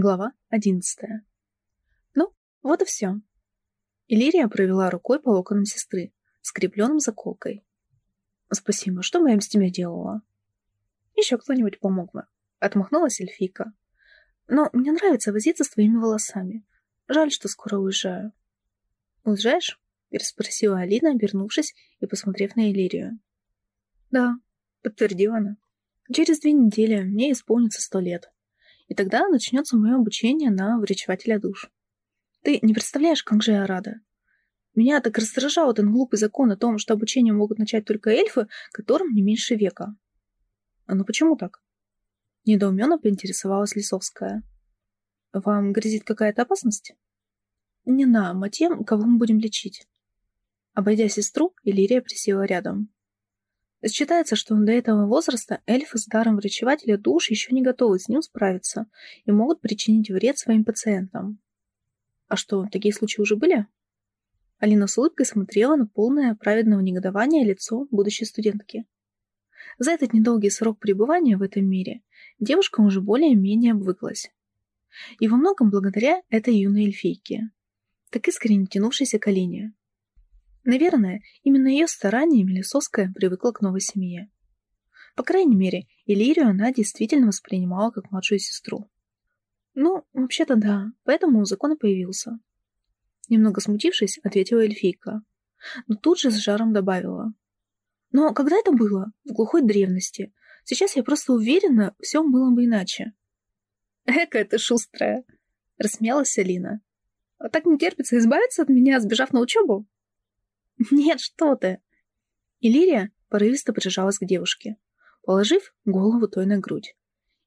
Глава одиннадцатая. Ну, вот и все. Иллирия провела рукой по локонам сестры, скрепленным заколкой. Спасибо, что бы я тебя делала? Еще кто-нибудь помог бы. Отмахнулась эльфийка. Но мне нравится возиться с твоими волосами. Жаль, что скоро уезжаю. Уезжаешь? Переспросила Алина, обернувшись и посмотрев на Иллирию. Да, подтвердила она. Через две недели мне исполнится сто лет и тогда начнется мое обучение на врачевателя душ. Ты не представляешь, как же я рада. Меня так раздражал этот глупый закон о том, что обучение могут начать только эльфы, которым не меньше века. А ну почему так? Недоуменно поинтересовалась Лисовская. Вам грозит какая-то опасность? Не нам, а тем, кого мы будем лечить. Обойдя сестру, Иллирия присела рядом. Считается, что до этого возраста эльфы с даром врачевателя душ еще не готовы с ним справиться и могут причинить вред своим пациентам. А что, такие случаи уже были? Алина с улыбкой смотрела на полное праведного негодования лицо будущей студентки. За этот недолгий срок пребывания в этом мире девушка уже более-менее обвыклась. И во многом благодаря этой юной эльфийке, так искренне тянувшейся к Алине. Наверное, именно ее стараниями Лисовская привыкла к новой семье. По крайней мере, Иллирию она действительно воспринимала как младшую сестру. Ну, вообще-то да, поэтому закон и появился. Немного смутившись, ответила эльфийка. Но тут же с жаром добавила. Но когда это было? В глухой древности. Сейчас я просто уверена, все было бы иначе. Эка ты шустрая, рассмеялась Алина. Так не терпится избавиться от меня, сбежав на учебу? «Нет, что ты!» Иллирия порывисто прижалась к девушке, положив голову той на грудь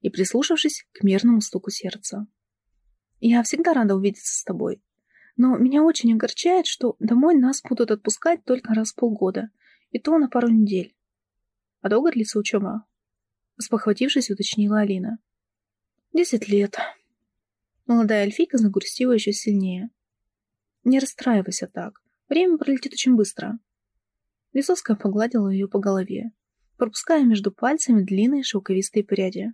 и прислушавшись к мерному стуку сердца. «Я всегда рада увидеться с тобой, но меня очень огорчает, что домой нас будут отпускать только раз в полгода, и то на пару недель. А долго длится учеба?» Спохватившись, уточнила Алина. «Десять лет». Молодая эльфийка загрустила еще сильнее. «Не расстраивайся так. Время пролетит очень быстро. Лисовская погладила ее по голове, пропуская между пальцами длинные шелковистые пряди.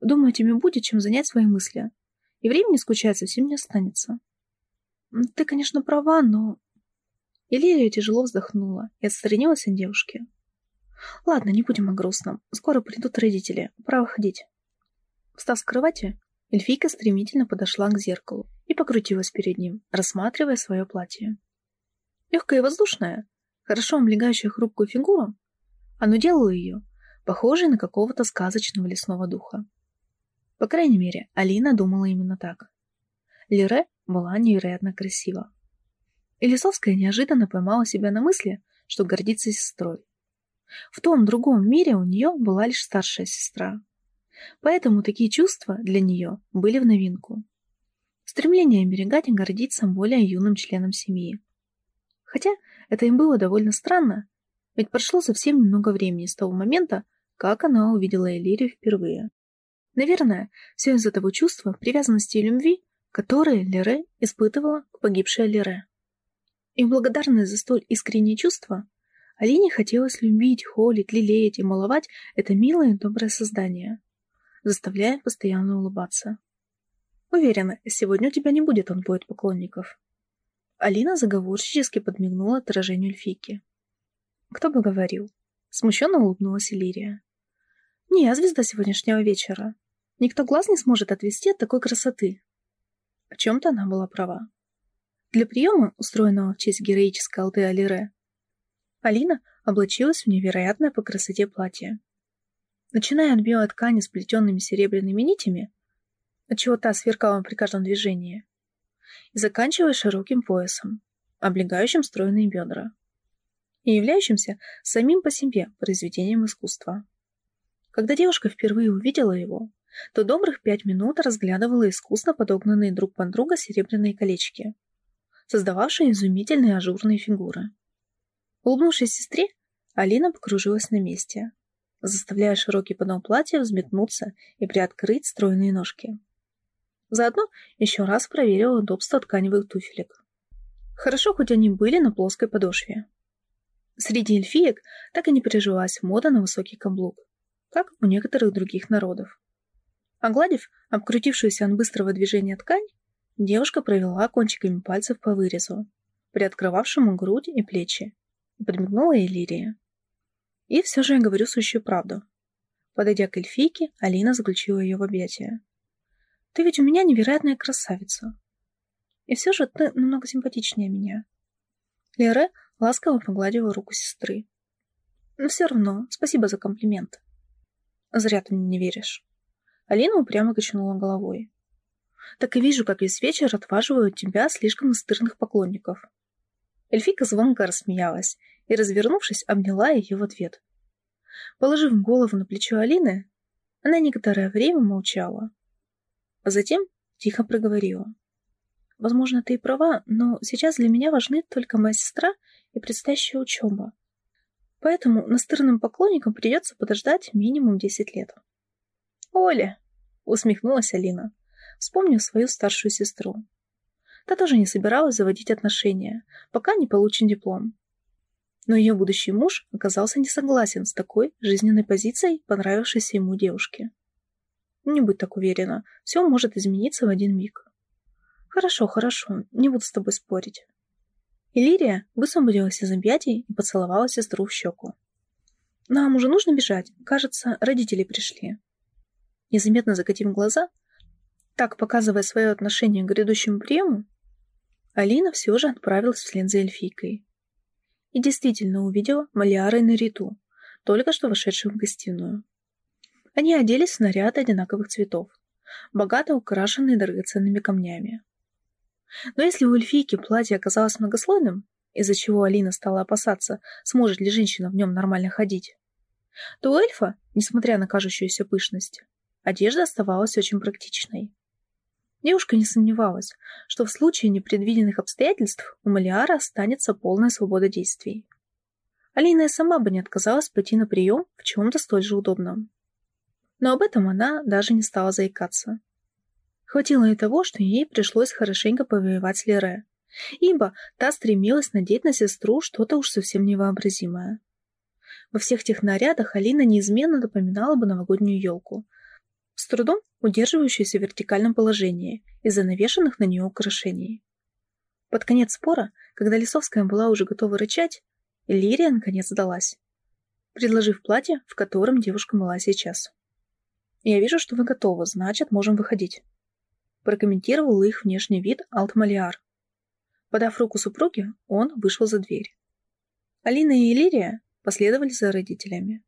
Думаю, тебе будет чем занять свои мысли. И времени скучать совсем не останется. Ты, конечно, права, но... Илья тяжело вздохнула и отстранилась от девушки. Ладно, не будем о грустном. Скоро придут родители. Пора ходить. Встав с кровати, эльфийка стремительно подошла к зеркалу и покрутилась перед ним, рассматривая свое платье. Легкое и воздушное, хорошо облегающее хрупкую фигуру, оно делало ее похожей на какого-то сказочного лесного духа. По крайней мере, Алина думала именно так. Лире была невероятно красива. И Лисовская неожиданно поймала себя на мысли, что гордится сестрой. В том другом мире у нее была лишь старшая сестра. Поэтому такие чувства для нее были в новинку. Стремление оберегать и гордиться более юным членом семьи. Хотя это им было довольно странно, ведь прошло совсем немного времени с того момента, как она увидела Элирию впервые. Наверное, все из-за того чувства привязанности и любви, которое Лере испытывала к погибшей Лере. И благодарность за столь искреннее чувство, Алине хотелось любить, холить, лелеять и маловать это милое и доброе создание, заставляя постоянно улыбаться. Уверена, сегодня у тебя не будет он будет поклонников. Алина заговорщически подмигнула отражению эльфийки. «Кто бы говорил?» Смущенно улыбнулась Лирия. «Не я звезда сегодняшнего вечера. Никто глаз не сможет отвести от такой красоты». В чем-то она была права. Для приема, устроенного в честь героической алты Алире, Алина облачилась в невероятное по красоте платье. Начиная от белой ткани с плетенными серебряными нитями, отчего та сверкала при каждом движении, и заканчивая широким поясом, облегающим стройные бедра, и являющимся самим по себе произведением искусства. Когда девушка впервые увидела его, то добрых пять минут разглядывала искусно подогнанные друг под друга серебряные колечки, создававшие изумительные ажурные фигуры. Улыбнувшись сестре, Алина покружилась на месте, заставляя широкий подол платья взметнуться и приоткрыть стройные ножки. Заодно еще раз проверила удобство тканевых туфелек. Хорошо, хоть они были на плоской подошве. Среди эльфиек так и не прижилась мода на высокий каблук, как у некоторых других народов. Огладив обкрутившуюся от быстрого движения ткань, девушка провела кончиками пальцев по вырезу, приоткрывавшему грудь и плечи, и подмигнула Элирии. И все же я говорю сущую правду. Подойдя к эльфийке, Алина заключила ее в объятия. «Ты ведь у меня невероятная красавица. И все же ты намного симпатичнее меня». Лере ласково погладила руку сестры. «Но все равно, спасибо за комплимент». «Зря ты мне не веришь». Алина упрямо качнула головой. «Так и вижу, как весь вечер отваживают тебя слишком настырных поклонников». Эльфика звонко рассмеялась и, развернувшись, обняла ее в ответ. Положив голову на плечо Алины, она некоторое время молчала. А затем тихо проговорила. «Возможно, ты и права, но сейчас для меня важны только моя сестра и предстоящая учеба. Поэтому настырным поклонникам придется подождать минимум десять лет». «Оля!» — усмехнулась Алина, вспомнив свою старшую сестру. Та тоже не собиралась заводить отношения, пока не получен диплом. Но ее будущий муж оказался не согласен с такой жизненной позицией, понравившейся ему девушке. Не будь так уверена, все может измениться в один миг. Хорошо, хорошо, не буду с тобой спорить. Иллирия высвободилась из объятий и поцеловала сестру в щеку. Нам уже нужно бежать, кажется, родители пришли. Незаметно закатив глаза, так показывая свое отношение к грядущему приему, Алина все же отправилась вслед за эльфийкой и действительно увидела Малиара и Нариту, только что вошедших в гостиную. Они оделись в наряд одинаковых цветов, богато украшенные драгоценными камнями. Но если у эльфийки платье оказалось многослойным, из-за чего Алина стала опасаться, сможет ли женщина в нем нормально ходить, то у эльфа, несмотря на кажущуюся пышность, одежда оставалась очень практичной. Девушка не сомневалась, что в случае непредвиденных обстоятельств у Малиара останется полная свобода действий. Алина сама бы не отказалась пойти на прием в чем-то столь же удобном. Но об этом она даже не стала заикаться. Хватило и того, что ей пришлось хорошенько повоевать с Лере, ибо та стремилась надеть на сестру что-то уж совсем невообразимое. Во всех тех нарядах Алина неизменно напоминала бы новогоднюю елку, с трудом удерживающуюся в вертикальном положении из-за навешанных на нее украшений. Под конец спора, когда Лисовская была уже готова рычать, Лирия наконец сдалась, предложив платье, в котором девушка была сейчас. «Я вижу, что вы готовы, значит, можем выходить», прокомментировал их внешний вид Алтмалиар. Подав руку супруге, он вышел за дверь. Алина и Лирия последовали за родителями.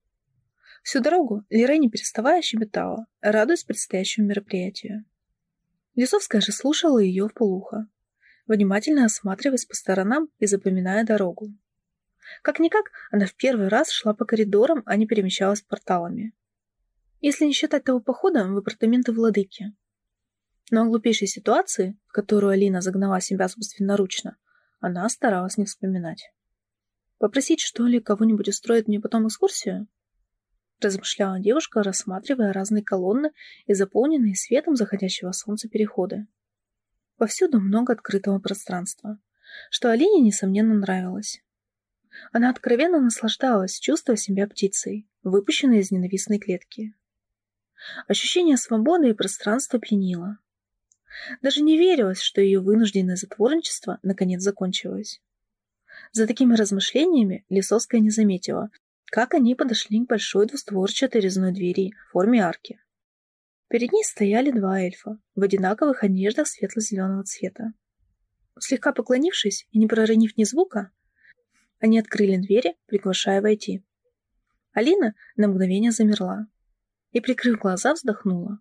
Всю дорогу Лире не переставая щебетала, радуясь предстоящему мероприятию. Лисовская же слушала ее в полухо, внимательно осматриваясь по сторонам и запоминая дорогу. Как-никак, она в первый раз шла по коридорам, а не перемещалась порталами. Если не считать того похода в апартаменты владыки. Но о глупейшей ситуации, в которую Алина загнала себя собственноручно, она старалась не вспоминать. Попросить, что ли, кого-нибудь устроить мне потом экскурсию? размышляла девушка, рассматривая разные колонны и заполненные светом заходящего солнца переходы. Повсюду много открытого пространства, что Алине, несомненно, нравилось. Она откровенно наслаждалась, чувствуя себя птицей, выпущенной из ненавистной клетки. Ощущение свободы и пространства пьянило. Даже не верилось, что ее вынужденное затворничество наконец закончилось. За такими размышлениями Лисовская не заметила, как они подошли к большой двустворчатой резной двери в форме арки. Перед ней стояли два эльфа в одинаковых одеждах светло-зеленого цвета. Слегка поклонившись и не проронив ни звука, они открыли двери, приглашая войти. Алина на мгновение замерла и, прикрыв глаза, вздохнула.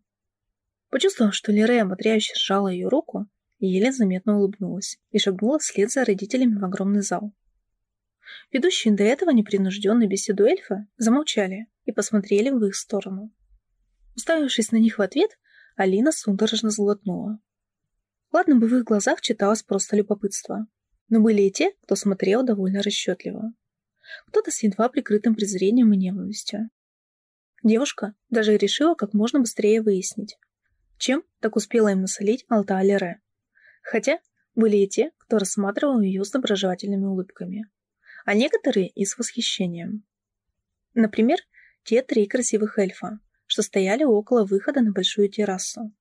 Почувствовав, что Лирея ободряюще сжала ее руку, еле заметно улыбнулась и шагнула вслед за родителями в огромный зал. Ведущие до этого непринужденной беседу эльфа замолчали и посмотрели в их сторону. Уставившись на них в ответ, Алина судорожно сглотнула. Ладно бы в их глазах читалось просто любопытство, но были и те, кто смотрел довольно расчетливо. Кто-то с едва прикрытым презрением и ненавистью. Девушка даже решила как можно быстрее выяснить, чем так успела им насолить Алта Алере. Хотя были и те, кто рассматривал ее с доброжелательными улыбками а некоторые и с восхищением. Например, те три красивых эльфа, что стояли около выхода на большую террасу.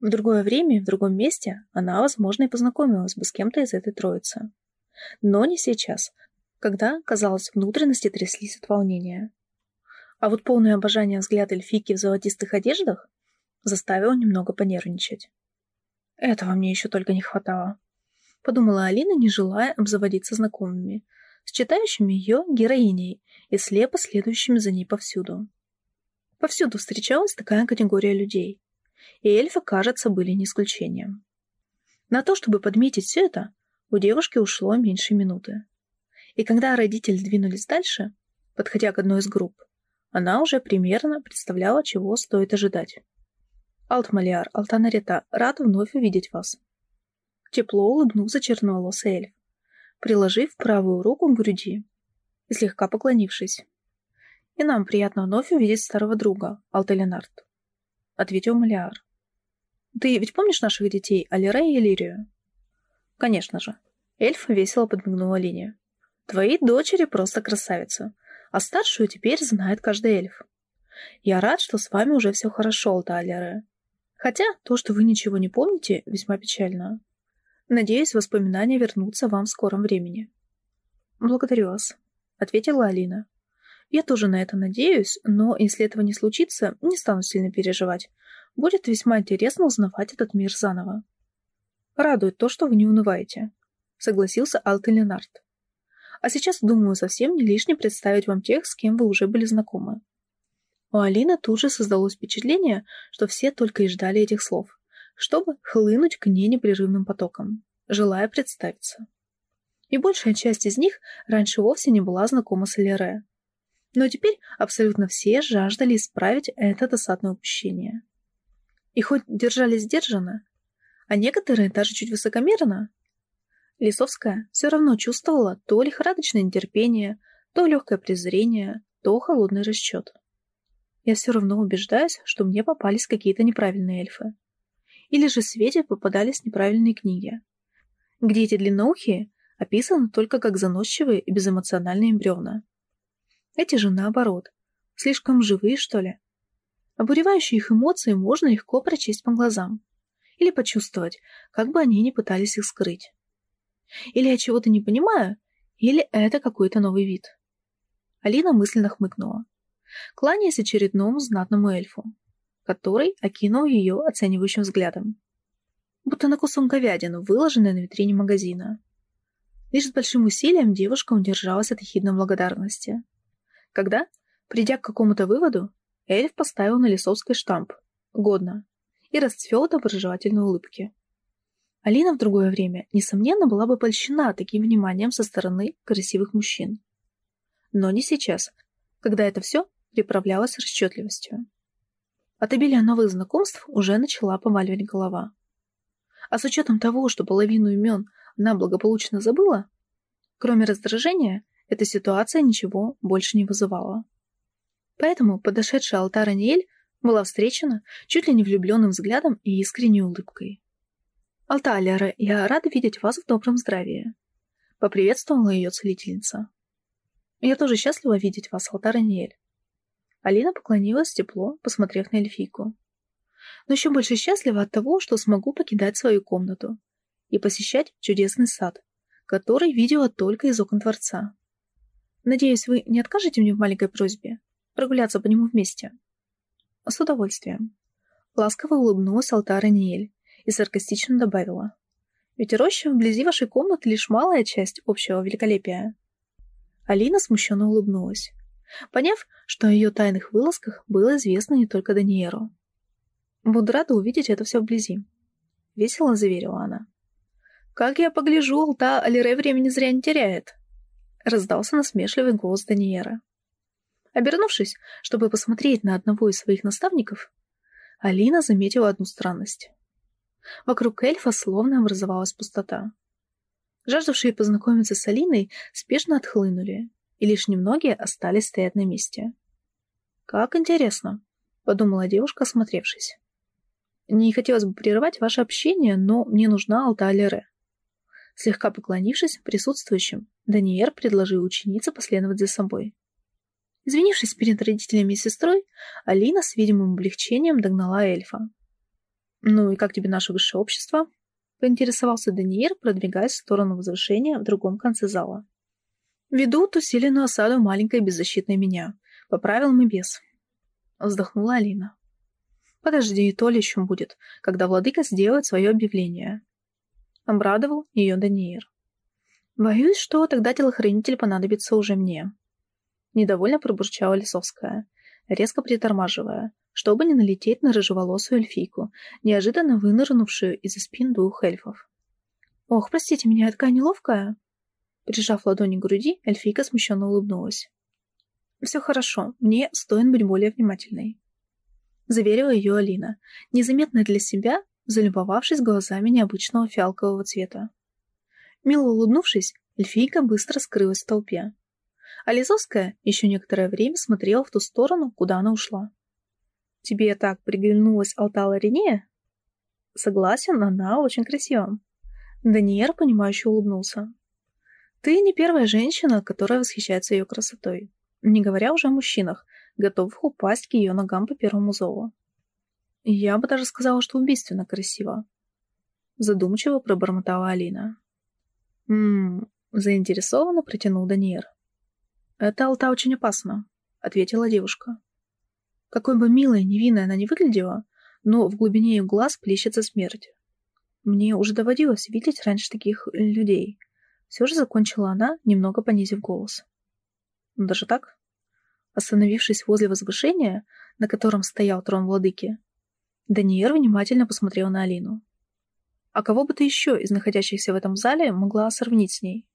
В другое время и в другом месте она, возможно, и познакомилась бы с кем-то из этой троицы. Но не сейчас, когда, казалось, внутренности тряслись от волнения. А вот полное обожание взгляд эльфийки в золотистых одеждах заставило немного понервничать. Этого мне еще только не хватало. Подумала Алина, не желая обзаводиться знакомыми, с читающими ее героиней и слепо следующими за ней повсюду. Повсюду встречалась такая категория людей, и эльфы, кажется, были не исключением. На то, чтобы подметить все это, у девушки ушло меньше минуты. И когда родители двинулись дальше, подходя к одной из групп, она уже примерно представляла, чего стоит ожидать. «Алтмалиар, Алтанарета, рад вновь увидеть вас». Тепло улыбнулся черноволосый эльф, приложив правую руку к груди и слегка поклонившись. «И нам приятно вновь увидеть старого друга, Алтеленард», — ответил Малиар. «Ты ведь помнишь наших детей, Алире и Элирию?» «Конечно же». Эльф весело подмигнула Лине. «Твои дочери просто красавицы, а старшую теперь знает каждый эльф. Я рад, что с вами уже все хорошо, Алта Алире. Хотя то, что вы ничего не помните, весьма печально. Надеюсь, воспоминания вернутся вам в скором времени. Благодарю вас, ответила Алина. Я тоже на это надеюсь, но если этого не случится, не стану сильно переживать. Будет весьма интересно узнавать этот мир заново. Радует то, что вы не унываете, согласился Алты Ленард. А сейчас, думаю, совсем не лишне представить вам тех, с кем вы уже были знакомы. У Алины тут же создалось впечатление, что все только и ждали этих слов, чтобы хлынуть к ней непрерывным потоком, желая представиться. И большая часть из них раньше вовсе не была знакома с Элере. Но теперь абсолютно все жаждали исправить это досадное упущение. И хоть держались сдержанно, а некоторые даже чуть высокомерно, Лисовская все равно чувствовала то лихорадочное нетерпение, то легкое презрение, то холодный расчет я все равно убеждаюсь, что мне попались какие-то неправильные эльфы. Или же свете попадались неправильные книги, где эти длинноухие описаны только как заносчивые и безэмоциональные бревна. Эти же наоборот, слишком живые, что ли. Обуревающие их эмоции можно легко прочесть по глазам или почувствовать, как бы они ни пытались их скрыть. Или я чего-то не понимаю, или это какой-то новый вид. Алина мысленно хмыкнула кланяясь очередному знатному эльфу, который окинул ее оценивающим взглядом. Будто на кусок говядины, выложенный на витрине магазина. Лишь с большим усилием девушка удержалась от ехидной благодарности. Когда, придя к какому-то выводу, эльф поставил на Лисовской штамп «Годно» и расцвел доброжелательной улыбки. Алина в другое время, несомненно, была бы польщена таким вниманием со стороны красивых мужчин. Но не сейчас, когда это все приправлялась расчетливостью. От обилия новых знакомств уже начала поваливать голова. А с учетом того, что половину имен она благополучно забыла, кроме раздражения, эта ситуация ничего больше не вызывала. Поэтому подошедшая Алтара Ниэль была встречена чуть ли не влюбленным взглядом и искренней улыбкой. «Алталера, я рада видеть вас в добром здравии», — поприветствовала ее целительница. «Я тоже счастлива видеть вас, Алтара Ниэль. Алина поклонилась тепло, посмотрев на эльфийку. Но еще больше счастлива от того, что смогу покидать свою комнату и посещать чудесный сад, который видела только из окон дворца. Надеюсь, вы не откажете мне в маленькой просьбе прогуляться по нему вместе? С удовольствием. Ласково улыбнулась Алтара Ниэль и саркастично добавила. Ведь роща вблизи вашей комнаты лишь малая часть общего великолепия. Алина смущенно улыбнулась поняв, что о ее тайных вылазках было известно не только Даниеру. «Буду рада увидеть это все вблизи», — весело заверила она. «Как я погляжу, Алта Алире времени зря не теряет», — раздался насмешливый голос Даниера. Обернувшись, чтобы посмотреть на одного из своих наставников, Алина заметила одну странность. Вокруг эльфа словно образовалась пустота. Жаждавшие познакомиться с Алиной спешно отхлынули, и лишь немногие остались стоять на месте. «Как интересно», — подумала девушка, осмотревшись. «Не хотелось бы прерывать ваше общение, но мне нужна Алталере». Слегка поклонившись присутствующим, Даниэр предложил ученице последовать за собой. Извинившись перед родителями и сестрой, Алина с видимым облегчением догнала эльфа. «Ну и как тебе наше высшее общество?» — поинтересовался Даниэр, продвигаясь в сторону возвышения в другом конце зала. «Ведут усиленную осаду маленькой беззащитной меня, по правилам и без», — вздохнула Алина. «Подожди, и то ли еще будет, когда владыка сделает свое объявление». Обрадовал ее Даниэр. «Боюсь, что тогда телохранитель понадобится уже мне», Недовольно пробурчала Лисовская, резко притормаживая, чтобы не налететь на рыжеволосую эльфийку, неожиданно вынырнувшую из-за спин двух эльфов. «Ох, простите меня, я такая неловкая!» Прижав ладони к груди, эльфийка смущенно улыбнулась. «Все хорошо, мне стоит быть более внимательной», — заверила ее Алина, незаметно для себя, залюбовавшись глазами необычного фиалкового цвета. Мило улыбнувшись, эльфийка быстро скрылась в толпе. А Лизовская еще некоторое время смотрела в ту сторону, куда она ушла. «Тебе так приглянулась Алтала Рене?» «Согласен, она очень красива». Даниэр, понимающе улыбнулся. «Ты не первая женщина, которая восхищается ее красотой, не говоря уже о мужчинах, готовых упасть к ее ногам по первому зову. Я бы даже сказала, что убийственно красиво». Задумчиво пробормотала Алина. «Ммм...» — заинтересованно протянул Даниэр. «Это Алта очень опасно», — ответила девушка. Какой бы милой, невинной она ни выглядела, но в глубине ее глаз плещется смерть. Мне уже доводилось видеть раньше таких людей. Все же закончила она, немного понизив голос. Даже так? Остановившись возле возвышения, на котором стоял трон владыки, Даниэр внимательно посмотрел на Алину. А кого бы ты еще из находящихся в этом зале могла сравнить с ней?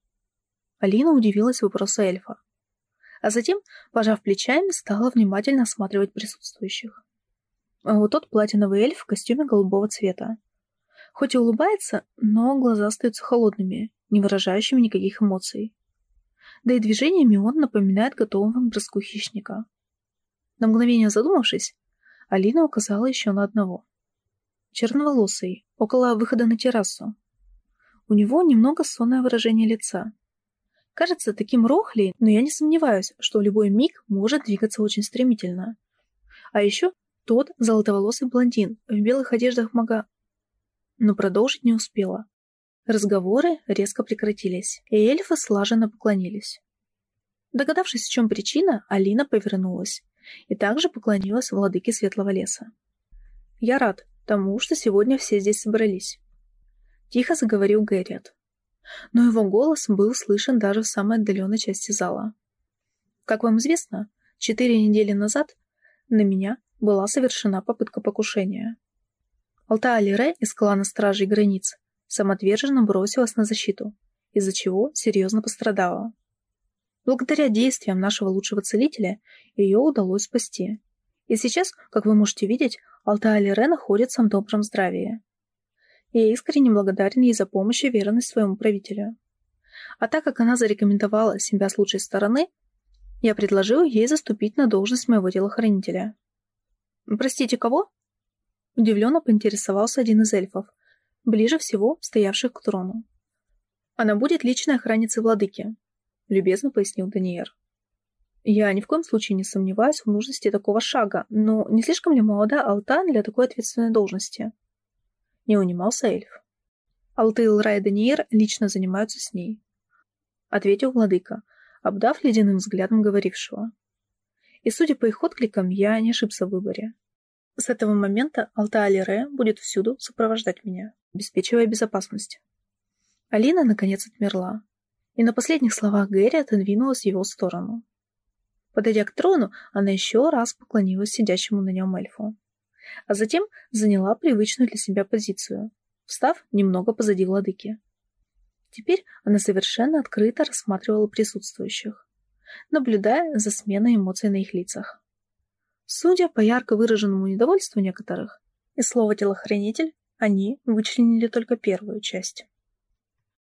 Алина удивилась вопросу эльфа а затем, пожав плечами, стала внимательно осматривать присутствующих. А вот тот платиновый эльф в костюме голубого цвета. Хоть и улыбается, но глаза остаются холодными, не выражающими никаких эмоций. Да и движениями он напоминает готового к броску хищника. На мгновение задумавшись, Алина указала еще на одного. Черноволосый, около выхода на террасу. У него немного сонное выражение лица, Кажется таким рохлей, но я не сомневаюсь, что любой миг может двигаться очень стремительно. А еще тот золотоволосый блондин в белых одеждах мага. Но продолжить не успела. Разговоры резко прекратились, и эльфы слаженно поклонились. Догадавшись, в чем причина, Алина повернулась и также поклонилась владыке Светлого леса. «Я рад тому, что сегодня все здесь собрались», — тихо заговорил Гэрриот но его голос был слышен даже в самой отдаленной части зала. Как вам известно, четыре недели назад на меня была совершена попытка покушения. Алта-Алире из клана Стражей Границ самоотверженно бросилась на защиту, из-за чего серьезно пострадала. Благодаря действиям нашего лучшего целителя ее удалось спасти. И сейчас, как вы можете видеть, Алта-Алире находится в добром здравии. Я искренне благодарен ей за помощь и верность своему правителю. А так как она зарекомендовала себя с лучшей стороны, я предложил ей заступить на должность моего телохранителя. «Простите, кого?» Удивленно поинтересовался один из эльфов, ближе всего стоявших к трону. «Она будет личной охранницей владыки», — любезно пояснил Даниэр. «Я ни в коем случае не сомневаюсь в нужности такого шага, но не слишком ли молода Алтан для такой ответственной должности?» Не унимался эльф. Алтыл Райдениер лично занимаются с ней. Ответил владыка, обдав ледяным взглядом говорившего. И судя по их откликам, я не ошибся в выборе. С этого момента Алта Алире будет всюду сопровождать меня, обеспечивая безопасность. Алина наконец отмерла, и на последних словах Гэри отодвинулась в его сторону. Подойдя к трону, она еще раз поклонилась сидящему на нем эльфу а затем заняла привычную для себя позицию, встав немного позади владыки. Теперь она совершенно открыто рассматривала присутствующих, наблюдая за сменой эмоций на их лицах. Судя по ярко выраженному недовольству некоторых, и слова «телохранитель» они вычленили только первую часть.